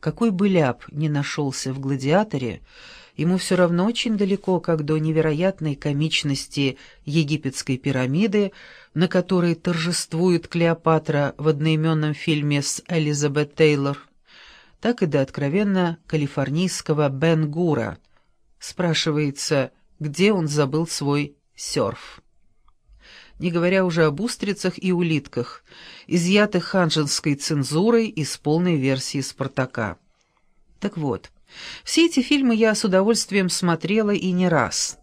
какой бы ляп ни нашелся в «Гладиаторе», ему все равно очень далеко, как до невероятной комичности египетской пирамиды, на которой торжествует Клеопатра в одноименном фильме с Элизабет Тейлор, так и до откровенно калифорнийского Бен Гура. Спрашивается, где он забыл свой серф. Не говоря уже об устрицах и улитках, изъятых ханжинской цензурой из полной версии «Спартака». Так вот, все эти фильмы я с удовольствием смотрела и не раз.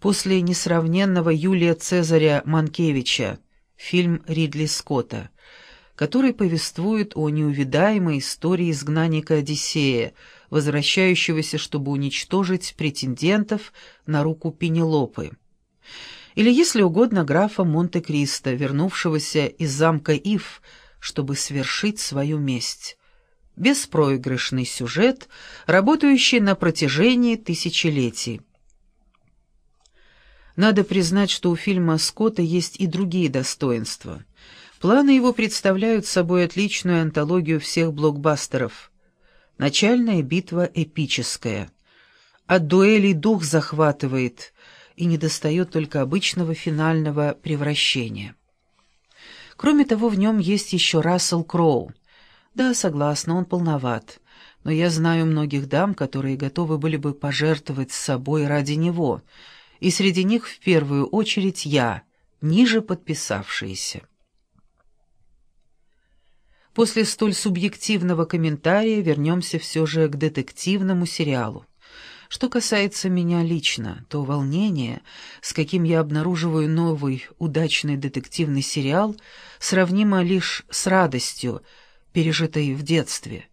После несравненного Юлия Цезаря Манкевича, фильм Ридли Скотта, который повествует о неувидаемой истории изгнанника Одиссея, возвращающегося, чтобы уничтожить претендентов на руку Пенелопы. Или, если угодно, графа Монте-Кристо, вернувшегося из замка Ив, чтобы свершить свою месть беспроигрышный сюжет, работающий на протяжении тысячелетий. Надо признать, что у фильма Скотта есть и другие достоинства. Планы его представляют собой отличную антологию всех блокбастеров. Начальная битва эпическая. От дуэлей дух захватывает, и недостает только обычного финального превращения. Кроме того, в нем есть еще Рассел Кроу. Да, согласна, он полноват. Но я знаю многих дам, которые готовы были бы пожертвовать собой ради него. И среди них в первую очередь я, ниже подписавшиеся. После столь субъективного комментария вернемся все же к детективному сериалу. Что касается меня лично, то волнение, с каким я обнаруживаю новый удачный детективный сериал, сравнимо лишь с радостью, пережитой в детстве,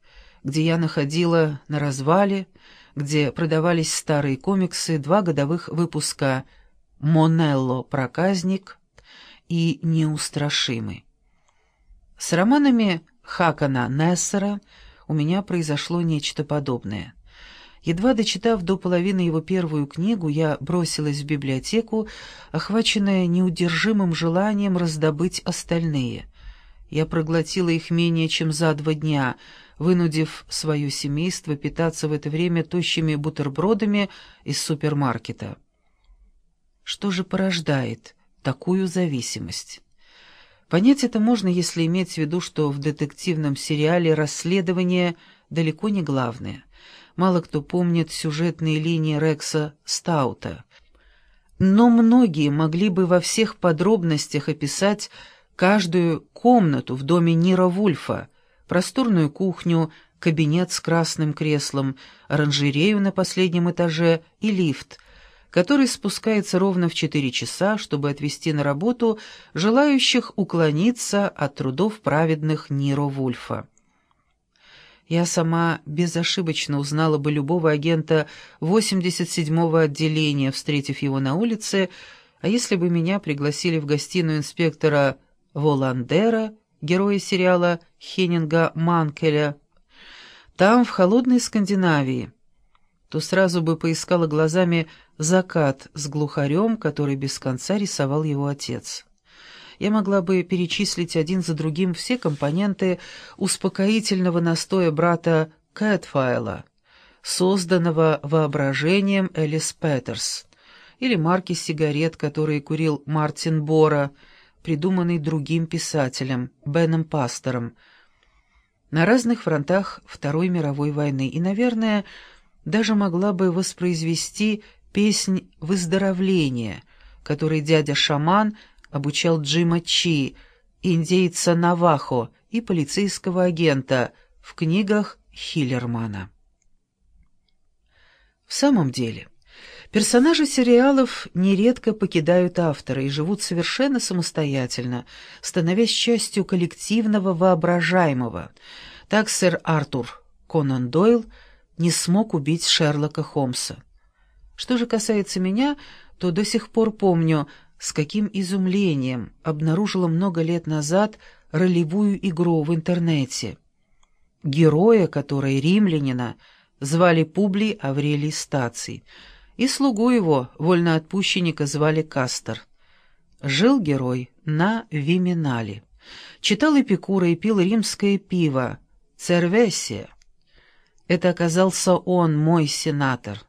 где я находила на развале, где продавались старые комиксы, два годовых выпуска «Монелло. Проказник» и «Неустрашимый». С романами Хакана Нессера у меня произошло нечто подобное. Едва дочитав до половины его первую книгу, я бросилась в библиотеку, охваченная неудержимым желанием раздобыть остальные — я проглотила их менее чем за два дня, вынудив свое семейство питаться в это время тощими бутербродами из супермаркета. Что же порождает такую зависимость? Понять это можно, если иметь в виду, что в детективном сериале расследование далеко не главное. Мало кто помнит сюжетные линии Рекса Стаута. Но многие могли бы во всех подробностях описать каждую комнату в доме Нира Вульфа, просторную кухню, кабинет с красным креслом, оранжерею на последнем этаже и лифт, который спускается ровно в четыре часа, чтобы отвезти на работу желающих уклониться от трудов праведных Ниро Вульфа. Я сама безошибочно узнала бы любого агента 87-го отделения, встретив его на улице, а если бы меня пригласили в гостиную инспектора Воландера, героя сериала Хеннинга Манкеля, там, в холодной Скандинавии, то сразу бы поискала глазами закат с глухарем, который без конца рисовал его отец. Я могла бы перечислить один за другим все компоненты успокоительного настоя брата Кэтфайла, созданного воображением Элис Петерс, или марки сигарет, которые курил Мартин Бора — придуманный другим писателем, Беном Пастором, на разных фронтах Второй мировой войны. И, наверное, даже могла бы воспроизвести песнь «Выздоровление», которой дядя-шаман обучал Джима Чи, индейца Навахо и полицейского агента в книгах Хиллермана. В самом деле... Персонажи сериалов нередко покидают автора и живут совершенно самостоятельно, становясь частью коллективного воображаемого. Так сэр Артур Конан Дойл не смог убить Шерлока Холмса. Что же касается меня, то до сих пор помню, с каким изумлением обнаружила много лет назад ролевую игру в интернете. Героя, которой римлянина, звали Публий Аврелий Стаций — и слугу его, вольноотпущенника, звали Кастер. Жил герой на Виминале. Читал Эпикура и пил римское пиво, цервесия. Это оказался он, мой сенатор.